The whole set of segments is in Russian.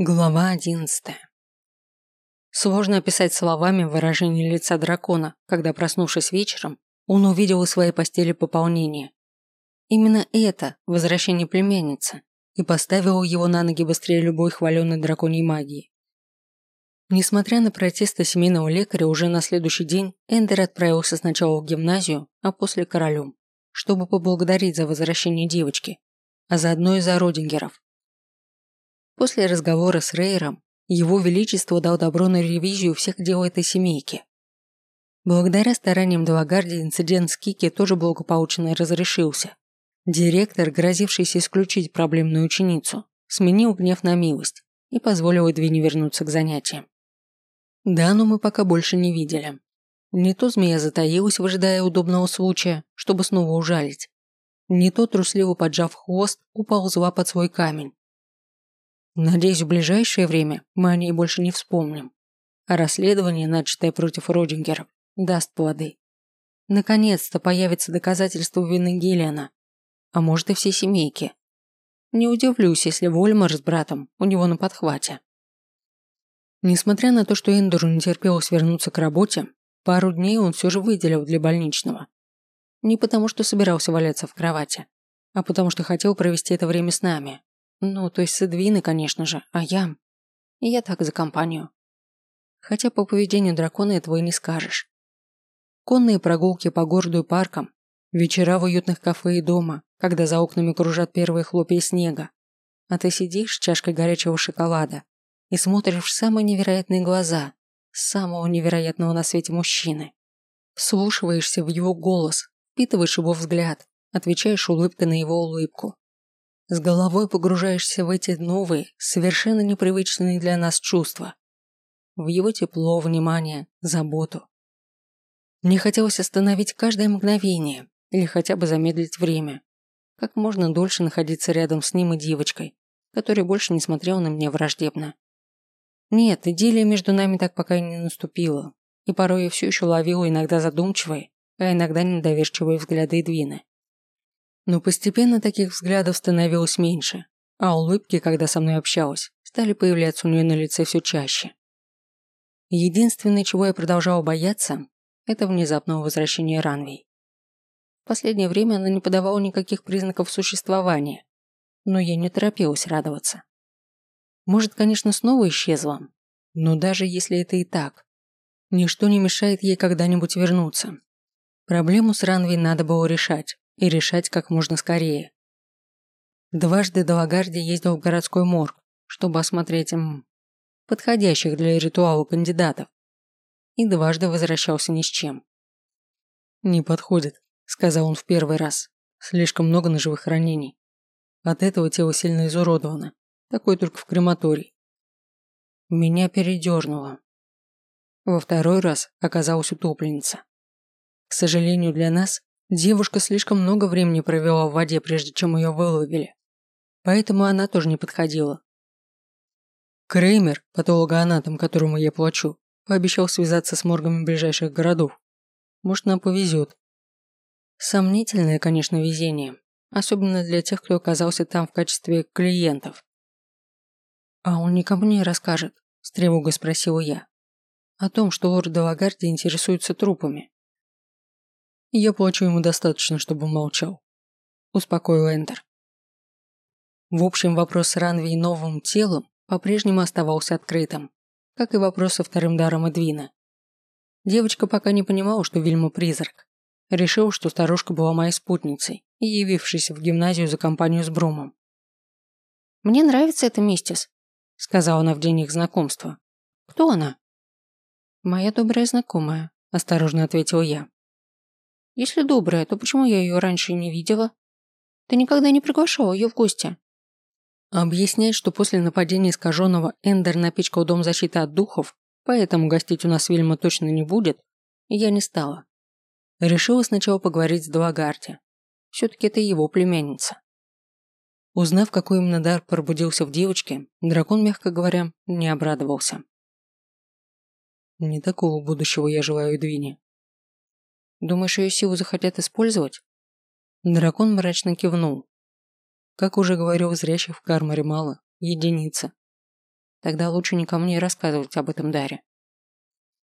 Глава одиннадцатая. Сложно описать словами выражение лица дракона, когда, проснувшись вечером, он увидел у своей постели пополнение. Именно это – возвращение племянницы, и поставило его на ноги быстрее любой хваленной драконьей магии. Несмотря на протесты семейного лекаря, уже на следующий день Эндер отправился сначала в гимназию, а после королю, чтобы поблагодарить за возвращение девочки, а заодно и за Родингеров, После разговора с Рейером, его величество дал добро на ревизию всех дел этой семейки. Благодаря стараниям Далагарди инцидент с Кики тоже благополучно разрешился. Директор, грозившийся исключить проблемную ученицу, сменил гнев на милость и позволил Эдвине вернуться к занятиям. Дану мы пока больше не видели. Не то змея затаилась, выжидая удобного случая, чтобы снова ужалить. Не то, трусливо поджав хвост, уползла под свой камень. Надеюсь, в ближайшее время мы о ней больше не вспомним. А расследование, начатое против Родингеров, даст плоды. Наконец-то появится доказательство вины Гиллиана. А может и всей семейки. Не удивлюсь, если Вольмар с братом у него на подхвате. Несмотря на то, что Эндору не терпелось вернуться к работе, пару дней он все же выделил для больничного. Не потому, что собирался валяться в кровати, а потому, что хотел провести это время с нами. Ну, то есть с Эдвиной, конечно же, а я... Я так за компанию. Хотя по поведению дракона этого и не скажешь. Конные прогулки по городу и паркам, вечера в уютных кафе и дома, когда за окнами кружат первые хлопья снега, а ты сидишь с чашкой горячего шоколада и смотришь в самые невероятные глаза самого невероятного на свете мужчины. Вслушиваешься в его голос, впитываешь его взгляд, отвечаешь улыбкой на его улыбку с головой погружаешься в эти новые, совершенно непривычные для нас чувства. В его тепло, внимание, заботу. Мне хотелось остановить каждое мгновение или хотя бы замедлить время. Как можно дольше находиться рядом с ним и девочкой, которая больше не смотрела на меня враждебно. Нет, идиллия между нами так пока и не наступила, и порой я все еще ловила иногда задумчивые, а иногда недоверчивые взгляды Эдвины. Но постепенно таких взглядов становилось меньше, а улыбки, когда со мной общалась, стали появляться у нее на лице все чаще. Единственное, чего я продолжала бояться, это внезапного возвращения Ранвей. В последнее время она не подавала никаких признаков существования, но я не торопилась радоваться. Может, конечно, снова исчезла, но даже если это и так, ничто не мешает ей когда-нибудь вернуться. Проблему с Ранвей надо было решать, и решать как можно скорее. Дважды Далагарди ездил в городской морг, чтобы осмотреть им подходящих для ритуала кандидатов, и дважды возвращался ни с чем. «Не подходит», – сказал он в первый раз. «Слишком много ножевых ранений. От этого тело сильно изуродовано. Такое только в крематории». Меня передернуло. Во второй раз оказалась утопленница. К сожалению для нас, Девушка слишком много времени провела в воде, прежде чем ее выловили. Поэтому она тоже не подходила. Креймер, патологоанатом, которому я плачу, пообещал связаться с моргами ближайших городов. Может, нам повезет. Сомнительное, конечно, везение. Особенно для тех, кто оказался там в качестве клиентов. «А он никому не расскажет?» – с тревогой спросила я. «О том, что лорд Делагарди интересуется трупами». Я плачу ему достаточно, чтобы он молчал. Успокоил Эндер. В общем, вопрос с Ранви и новым телом по-прежнему оставался открытым, как и вопрос со вторым даром Эдвина. Девочка пока не понимала, что Вильма призрак. Решила, что старушка была моей спутницей и явившейся в гимназию за компанию с Брумом. «Мне нравится эта мистис», — сказала она в день их знакомства. «Кто она?» «Моя добрая знакомая», – осторожно ответил я. Если добрая, то почему я ее раньше не видела? Ты никогда не приглашал ее в гости. Объяснять, что после нападения искаженного Эндер напичкал дом защиты от духов, поэтому гостить у нас Вильма точно не будет, я не стала. Решила сначала поговорить с Далагарти. Все-таки это его племянница. Узнав, какой именно дар пробудился в девочке, дракон, мягко говоря, не обрадовался. Не такого будущего я желаю Эдвине. Думаешь, ее силу захотят использовать? Дракон мрачно кивнул. Как уже говорил, зрящих в Кармаре мало, единица. Тогда лучше никому не рассказывать об этом Даре.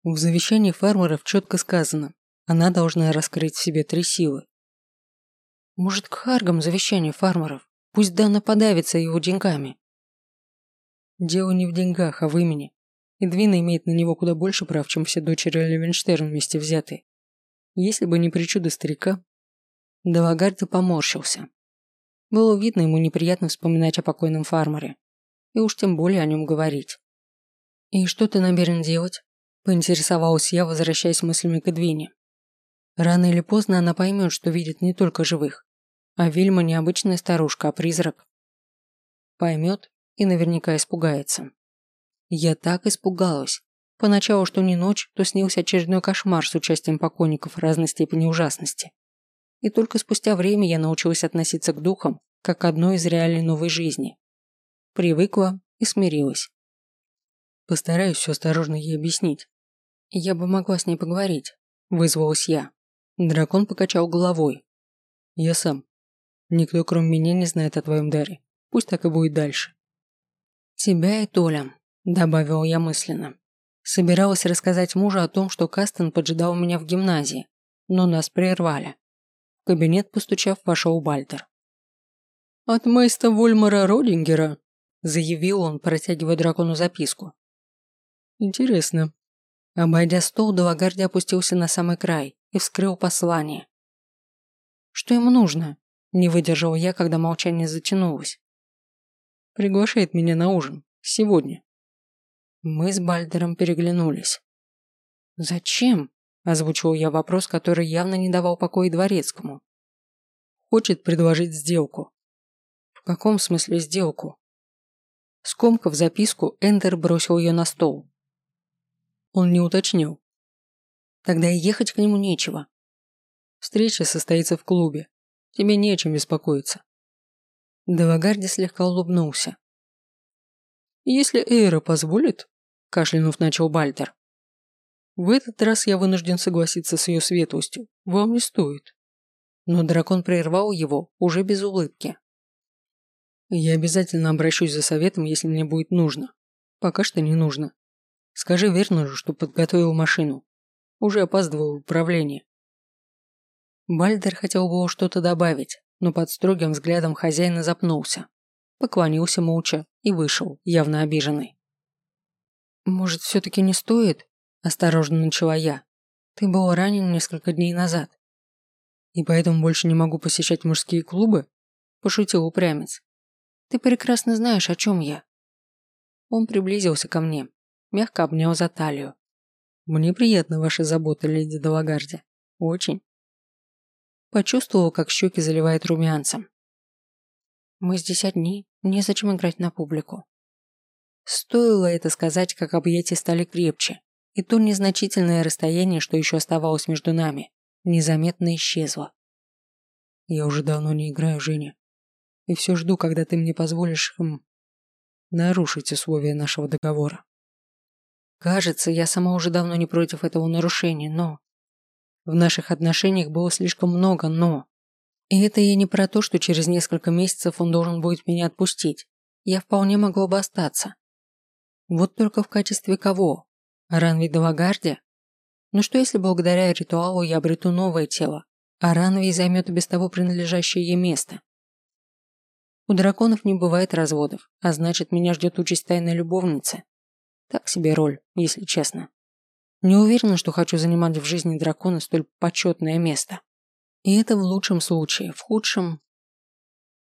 В завещании фермеров четко сказано, она должна раскрыть в себе три силы. Может, к Харгам завещание фармеров? Пусть Дана подавится его деньгами. Дело не в деньгах, а в имени. Эдвина имеет на него куда больше прав, чем все дочери Левенштерн вместе взятые. Если бы не причуда старика... Далагард поморщился. Было видно ему неприятно вспоминать о покойном фармере. И уж тем более о нем говорить. «И что ты намерен делать?» Поинтересовалась я, возвращаясь мыслями к Эдвине. Рано или поздно она поймет, что видит не только живых. А Вильма не обычная старушка, а призрак. Поймет и наверняка испугается. Я так испугалась. Поначалу, что не ночь, то снился очередной кошмар с участием покойников разной степени ужасности. И только спустя время я научилась относиться к духам, как к одной из реалий новой жизни. Привыкла и смирилась. Постараюсь все осторожно ей объяснить. Я бы могла с ней поговорить, вызвалась я. Дракон покачал головой. Я сам. Никто, кроме меня, не знает о твоем даре. Пусть так и будет дальше. Тебя и Толя, добавил я мысленно. Собиралась рассказать мужу о том, что Кастен поджидал меня в гимназии, но нас прервали. В кабинет, постучав, вошел Бальтер. «От мейста Вольмара Родингера», заявил он, протягивая дракону записку. «Интересно». Обойдя стол, Далагарди опустился на самый край и вскрыл послание. «Что ему нужно?» Не выдержал я, когда молчание затянулось. «Приглашает меня на ужин. Сегодня». Мы с Бальдером переглянулись. «Зачем?» – озвучил я вопрос, который явно не давал покоя дворецкому. «Хочет предложить сделку». «В каком смысле сделку?» Скомкав записку, Эндер бросил ее на стол. Он не уточнил. Тогда и ехать к нему нечего. Встреча состоится в клубе. Тебе не о чем беспокоиться. Делагарди слегка улыбнулся. «Если Эйра позволит», – кашлянув начал Бальтер. «В этот раз я вынужден согласиться с ее светлостью. Вам не стоит». Но дракон прервал его уже без улыбки. «Я обязательно обращусь за советом, если мне будет нужно. Пока что не нужно. Скажи Вернеру, что подготовил машину. Уже опаздываю в управление. Бальдер хотел было что-то добавить, но под строгим взглядом хозяина запнулся. Поклонился молча и вышел, явно обиженный. «Может, все-таки не стоит?» – осторожно начала я. «Ты был ранен несколько дней назад». «И поэтому больше не могу посещать мужские клубы?» – пошутил упрямец. «Ты прекрасно знаешь, о чем я». Он приблизился ко мне, мягко обнял за талию. «Мне приятна ваша забота, леди Далагарди. Очень». Почувствовал, как щеки заливает румянцем. «Мы здесь одни, незачем играть на публику». Стоило это сказать, как объятия стали крепче, и то незначительное расстояние, что еще оставалось между нами, незаметно исчезло. Я уже давно не играю, Женя. И все жду, когда ты мне позволишь хм, нарушить условия нашего договора. Кажется, я сама уже давно не против этого нарушения, но... В наших отношениях было слишком много «но». И это я не про то, что через несколько месяцев он должен будет меня отпустить. Я вполне могла бы остаться. Вот только в качестве кого? Ранви Далагарди? Ну что если благодаря ритуалу я обрету новое тело, а Ранви займет без того принадлежащее ей место? У драконов не бывает разводов, а значит меня ждет участь тайной любовницы. Так себе роль, если честно. Не уверена, что хочу занимать в жизни дракона столь почетное место. И это в лучшем случае, в худшем...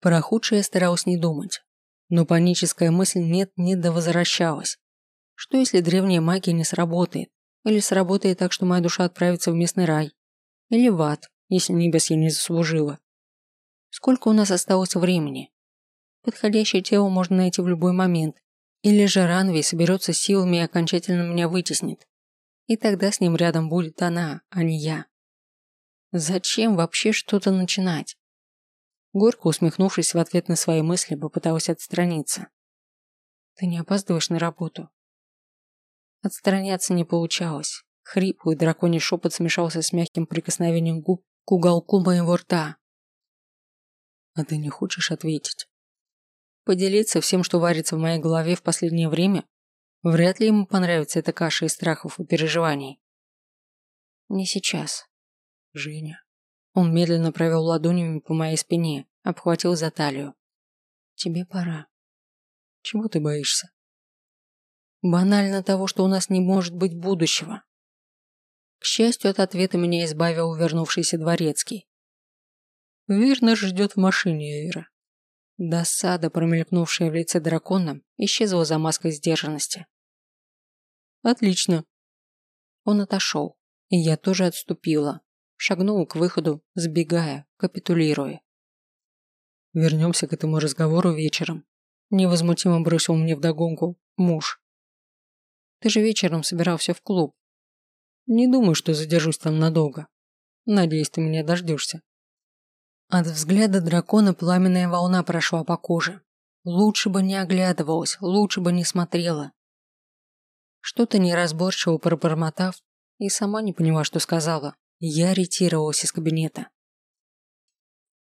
Про худшее я старалась не думать. Но паническая мысль нет-нет да возвращалась. Что если древняя магия не сработает? Или сработает так, что моя душа отправится в местный рай? Или в ад, если небес я не заслужила? Сколько у нас осталось времени? Подходящее тело можно найти в любой момент, или же Ранви соберется силами и окончательно меня вытеснит. И тогда с ним рядом будет она, а не я. Зачем вообще что-то начинать? Горько усмехнувшись в ответ на свои мысли, попыталась отстраниться. Ты не опаздываешь на работу. Отстраняться не получалось. Хриплый драконий шепот смешался с мягким прикосновением губ к уголку моего рта. А ты не хочешь ответить? Поделиться всем, что варится в моей голове в последнее время? Вряд ли ему понравится эта каша из страхов и переживаний. Не сейчас. Женя. Он медленно провел ладонями по моей спине, обхватил за талию. Тебе пора. Чего ты боишься? Банально того, что у нас не может быть будущего. К счастью, от ответа меня избавил вернувшийся дворецкий. Верно ждет в машине Эйра. Досада, промелькнувшая в лице дракона, исчезла за маской сдержанности. Отлично. Он отошел, и я тоже отступила, шагнула к выходу, сбегая, капитулируя. Вернемся к этому разговору вечером. Невозмутимо бросил мне вдогонку муж. Ты же вечером собирался в клуб. Не думаю, что задержусь там надолго. Надеюсь, ты меня дождешься. От взгляда дракона пламенная волна прошла по коже. Лучше бы не оглядывалась, лучше бы не смотрела. Что-то неразборчиво пробормотав, и сама не поняла, что сказала. Я ретировалась из кабинета.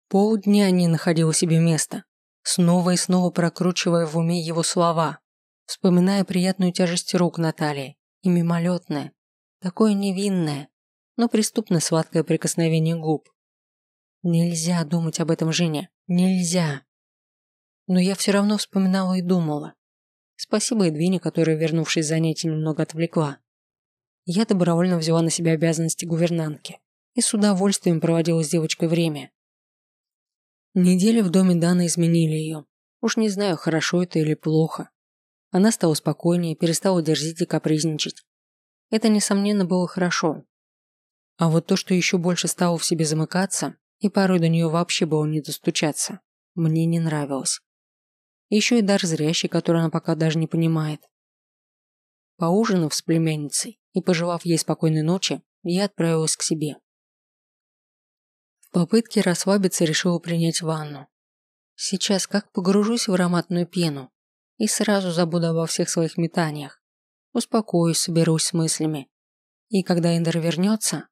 Полдня не находила себе места, снова и снова прокручивая в уме его слова, вспоминая приятную тяжесть рук Натальи и мимолетное, такое невинное, но преступно сладкое прикосновение губ. Нельзя думать об этом Жене, нельзя. Но я все равно вспоминала и думала. Спасибо Эдвине, которая, вернувшись занятий, немного отвлекла. Я добровольно взяла на себя обязанности гувернантки и с удовольствием проводила с девочкой время. Недели в доме Даны изменили ее. Уж не знаю, хорошо это или плохо. Она стала спокойнее, перестала дерзить и капризничать. Это, несомненно, было хорошо. А вот то, что еще больше стало в себе замыкаться, и порой до нее вообще было не достучаться, мне не нравилось. Еще и дар зрящий, который она пока даже не понимает. Поужинав с племянницей и пожелав ей спокойной ночи, я отправилась к себе попытке расслабиться решила принять ванну. Сейчас как погружусь в ароматную пену и сразу забуду обо всех своих метаниях. Успокоюсь, соберусь с мыслями. И когда Эндер вернется...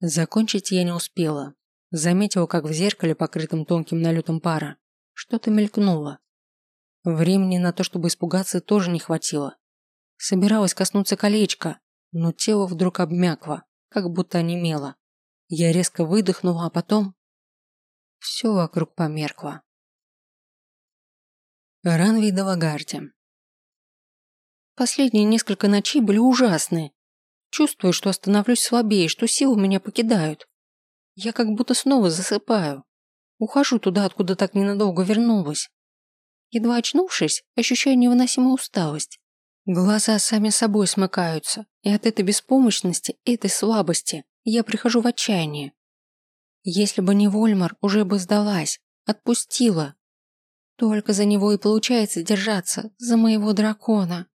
Закончить я не успела. Заметила, как в зеркале, покрытом тонким налетом пара, что-то мелькнуло. Времени на то, чтобы испугаться, тоже не хватило. Собиралась коснуться колечка, но тело вдруг обмякло, как будто онемело. Я резко выдохнула, а потом... Все вокруг померкло. Ранви Далагарди. Последние несколько ночей были ужасные. Чувствую, что становлюсь слабее, что силы меня покидают. Я как будто снова засыпаю. Ухожу туда, откуда так ненадолго вернулась. Едва очнувшись, ощущаю невыносимую усталость. Глаза сами собой смыкаются, и от этой беспомощности, этой слабости я прихожу в отчаяние. Если бы не Вольмар, уже бы сдалась, отпустила. Только за него и получается держаться, за моего дракона.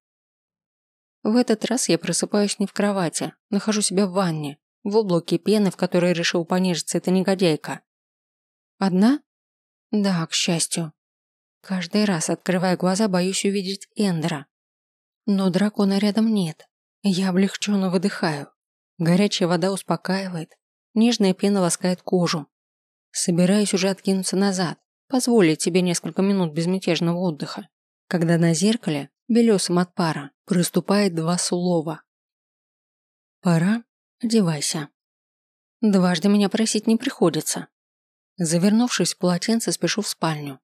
В этот раз я просыпаюсь не в кровати, нахожу себя в ванне, в облаке пены, в которой решил понежиться эта негодяйка. Одна? Да, к счастью. Каждый раз, открывая глаза, боюсь увидеть Эндера. Но дракона рядом нет. Я облегченно выдыхаю. Горячая вода успокаивает, нежная пена ласкает кожу. Собираюсь уже откинуться назад, позволить себе несколько минут безмятежного отдыха, когда на зеркале, белесом от пара, приступает два слова. «Пора, одевайся». Дважды меня просить не приходится. Завернувшись в полотенце, спешу в спальню.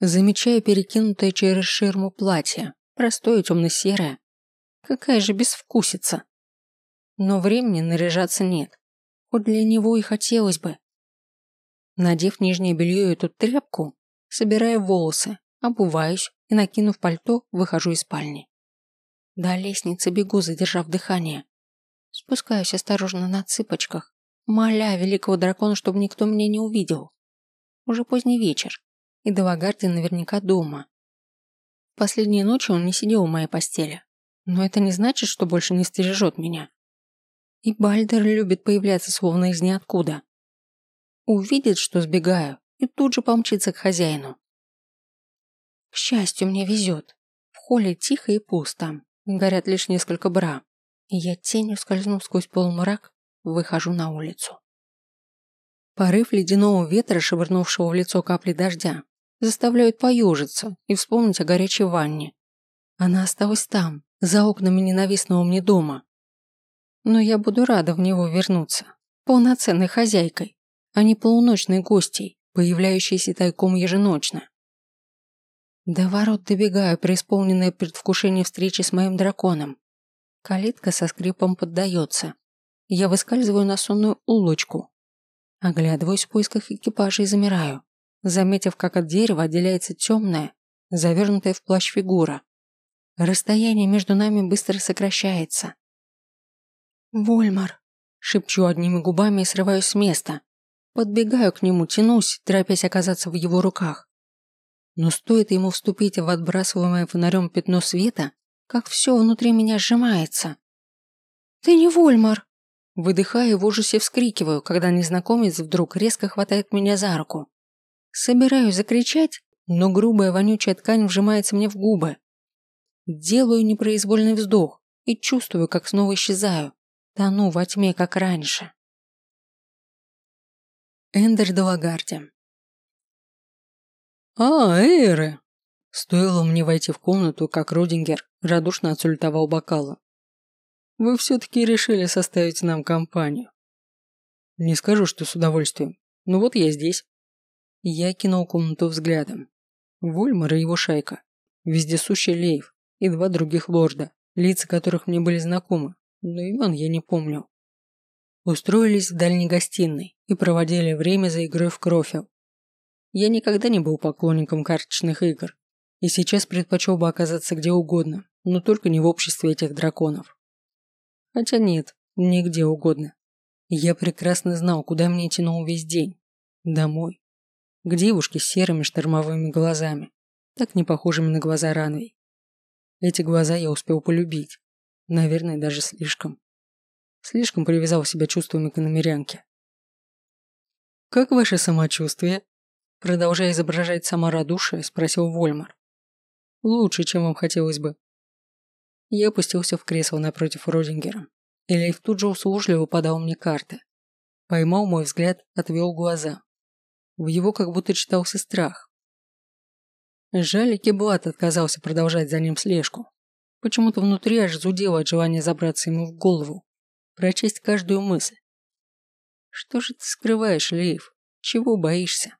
Замечаю перекинутое через ширму платье, простое темно-серое. Какая же безвкусица. Но времени наряжаться нет. Вот для него и хотелось бы. Надев нижнее белье и эту тряпку, собирая волосы, обуваюсь и, накинув пальто, выхожу из спальни. До лестницы бегу, задержав дыхание. Спускаюсь осторожно на цыпочках, моля великого дракона, чтобы никто меня не увидел. Уже поздний вечер, и Далагарди наверняка дома. Последние ночи он не сидел у моей постели, но это не значит, что больше не стережет меня. И Бальдер любит появляться словно из ниоткуда. Увидит, что сбегаю, и тут же помчится к хозяину. К счастью, мне везет. В холле тихо и пусто. Горят лишь несколько бра. И я тенью скользнув сквозь полумрак, выхожу на улицу. Порыв ледяного ветра, швырнувшего в лицо капли дождя, заставляют поежиться и вспомнить о горячей ванне. Она осталась там, за окнами ненавистного мне дома. Но я буду рада в него вернуться, полноценной хозяйкой, а не полуночной гостьей, появляющейся тайком еженочно. До ворот добегаю, преисполненное предвкушение встречи с моим драконом. Калитка со скрипом поддается. Я выскальзываю на сонную улочку. Оглядываюсь в поисках экипажа и замираю, заметив, как от дерева отделяется темная, завернутая в плащ фигура. Расстояние между нами быстро сокращается. «Вольмар!» – шепчу одними губами и срываюсь с места. Подбегаю к нему, тянусь, торопясь оказаться в его руках. Но стоит ему вступить в отбрасываемое фонарем пятно света, как все внутри меня сжимается. «Ты не Вольмар!» Выдыхаю в ужасе вскрикиваю, когда незнакомец вдруг резко хватает меня за руку. Собираюсь закричать, но грубая вонючая ткань вжимается мне в губы. Делаю непроизвольный вздох и чувствую, как снова исчезаю, тону во тьме, как раньше. Эндер Далагарди «А, Эйры!» Стоило мне войти в комнату, как Родингер радушно отсультовал бокалы. «Вы все-таки решили составить нам компанию». «Не скажу, что с удовольствием, но вот я здесь». Я кинул комнату взглядом. Вольмар и его шайка, вездесущий Лейв и два других лорда, лица которых мне были знакомы, но имен я не помню. Устроились в дальней гостиной и проводили время за игрой в крофел. Я никогда не был поклонником карточных игр, и сейчас предпочел бы оказаться где угодно, но только не в обществе этих драконов. Хотя нет, нигде угодно. Я прекрасно знал, куда мне тянул весь день. Домой к девушке с серыми штормовыми глазами, так не похожими на глаза Ранвей. Эти глаза я успел полюбить. Наверное, даже слишком. Слишком привязал себя чувствами к иномерянке. «Как ваше самочувствие?» Продолжая изображать саморадушие, спросил Вольмар. «Лучше, чем вам хотелось бы». Я опустился в кресло напротив Родингера. Элейф тут же услужливо подал мне карты. Поймал мой взгляд, отвел глаза. В его как будто читался страх. Жаль, Кеблат отказался продолжать за ним слежку. Почему-то внутри аж зудело от желания забраться ему в голову, прочесть каждую мысль. Что же ты скрываешь, Лейв? Чего боишься?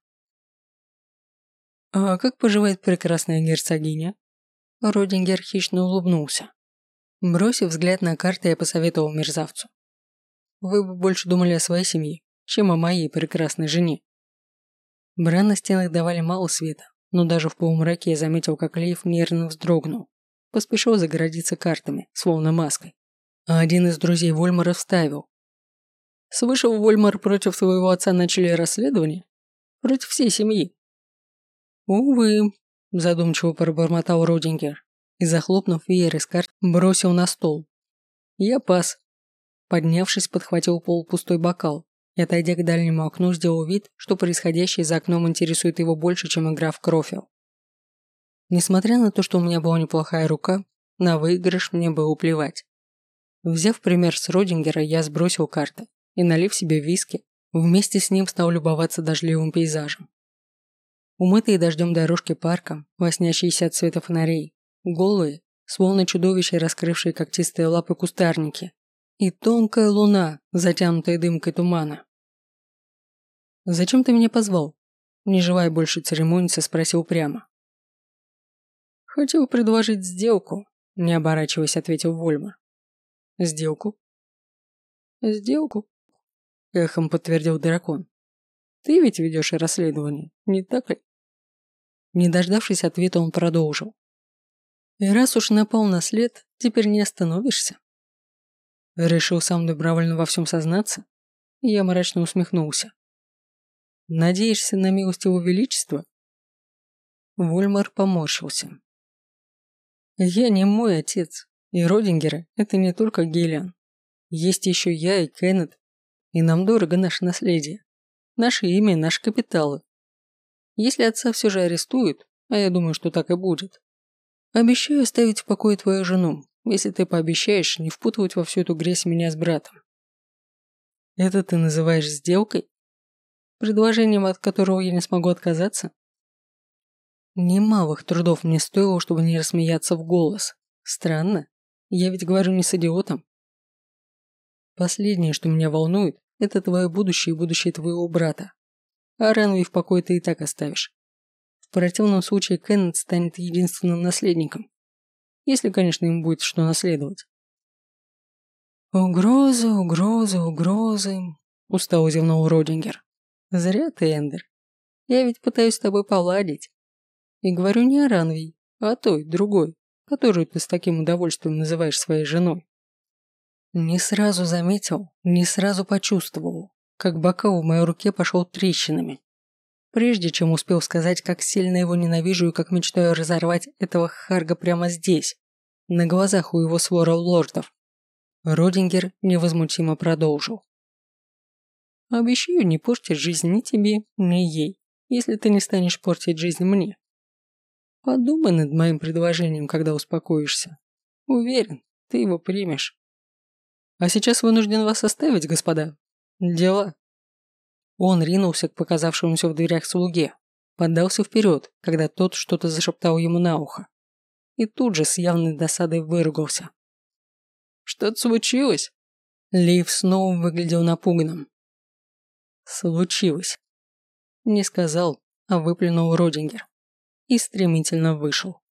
А как поживает прекрасная герцогиня? Родингер хищно улыбнулся. Бросив взгляд на карты, я посоветовал мерзавцу. Вы бы больше думали о своей семье, чем о моей прекрасной жене. Бра на стенах давали мало света, но даже в полумраке я заметил, как Лейф нервно вздрогнул. Поспешил загородиться картами, словно маской. А один из друзей Вольмара вставил. Слышал, Вольмар против своего отца начали расследование? Против всей семьи. Увы, задумчиво пробормотал Родингер и, захлопнув веер из карт, бросил на стол. Я пас. Поднявшись, подхватил пол пустой бокал и, отойдя к дальнему окну, сделал вид, что происходящее за окном интересует его больше, чем игра в крофел. Несмотря на то, что у меня была неплохая рука, на выигрыш мне было плевать. Взяв пример с Родингера, я сбросил карты и, налив себе виски, вместе с ним стал любоваться дождливым пейзажем. Умытые дождем дорожки парка, лоснящиеся от света фонарей, голые, словно чудовища, раскрывшие когтистые лапы кустарники, и тонкая луна, затянутая дымкой тумана. «Зачем ты меня позвал?» Не желая больше церемониться, спросил прямо. «Хотел предложить сделку», – не оборачиваясь, ответил Вольмар. «Сделку?» «Сделку», – эхом подтвердил дракон. «Ты ведь ведешь расследование, не так ли?» Не дождавшись ответа, он продолжил. «И раз уж напал на след, теперь не остановишься. Решил сам добровольно во всем сознаться? Я мрачно усмехнулся. Надеешься на милость его величества? Вольмар поморщился. Я не мой отец, и Родингера – это не только Гелиан. Есть еще я и Кеннет, и нам дорого наше наследие. Наше имя наши капиталы. Если отца все же арестуют, а я думаю, что так и будет, обещаю оставить в покое твою жену, если ты пообещаешь не впутывать во всю эту грязь меня с братом. Это ты называешь сделкой? Предложением, от которого я не смогу отказаться? Немалых трудов мне стоило, чтобы не рассмеяться в голос. Странно. Я ведь говорю не с идиотом. Последнее, что меня волнует, это твое будущее и будущее твоего брата. А Ранви в покое ты и так оставишь. В противном случае Кеннет станет единственным наследником. Если, конечно, им будет что наследовать. «Угрозы, угрозы, угрозы», – устало зевнул Родингер. «Зря ты, Эндер. Я ведь пытаюсь с тобой поладить. И говорю не о Ранвей, а о той, другой, которую ты с таким удовольствием называешь своей женой. Не сразу заметил, не сразу почувствовал, как бокал в моей руке пошел трещинами. Прежде чем успел сказать, как сильно его ненавижу и как мечтаю разорвать этого Харга прямо здесь, на глазах у его свора лордов, Родингер невозмутимо продолжил. «Обещаю не портить жизнь ни тебе, ни ей, если ты не станешь портить жизнь мне. Подумай над моим предложением, когда успокоишься. Уверен, ты его примешь. А сейчас вынужден вас оставить, господа. Дела. Он ринулся к показавшемуся в дверях слуге, поддался вперед, когда тот что-то зашептал ему на ухо. И тут же с явной досадой выругался. «Что-то случилось?» Лив снова выглядел напуганным. «Случилось». Не сказал, а выплюнул Родингер и стремительно вышел.